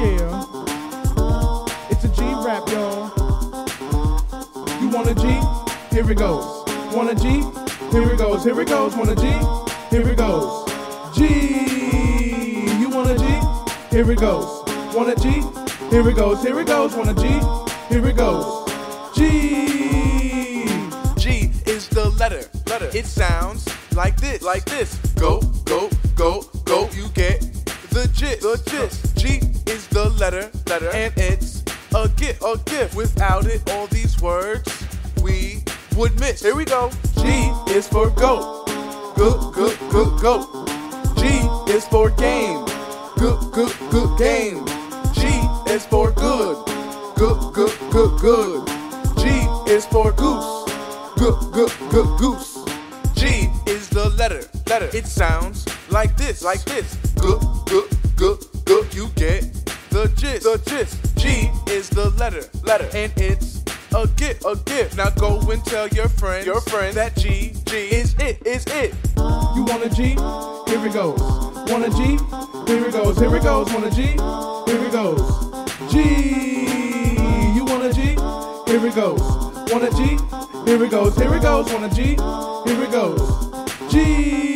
yeah. It's a G rap, y'all. You want a G? Here it goes. Want a G? Here it goes. Here it goes. Want a G? Here it goes. G. You want a G? Here it goes. Want a G? Here it goes. Here it goes. Want a G? Here it goes. G. G is the letter. Letter. It sounds like this. Like this. Go, go, go, go. You get the gist. The gist. G is the letter. Letter. And it's a gift. A gift. Without it, all these words we would miss. Here we go. G is for goat. Good, good, good, goat. G is for game. Good, good, good game. G is for good. Good, good, good, good. G is for goose. Good, good, good goose. G is the letter. Letter. It sounds like this. Like this. Good, good, good, good. You gist. The gist. G is the letter. Letter. And it's a gift. A gift. Now go and tell your friend. Your friend that G. G is it. Is it. You want a G? Here it goes. Want a G? Here it goes. Here it goes. Want a G? Here it goes. G. You want a G? Here it goes. Want a G? Here it goes. Here it goes. Want a G? Here it goes. G.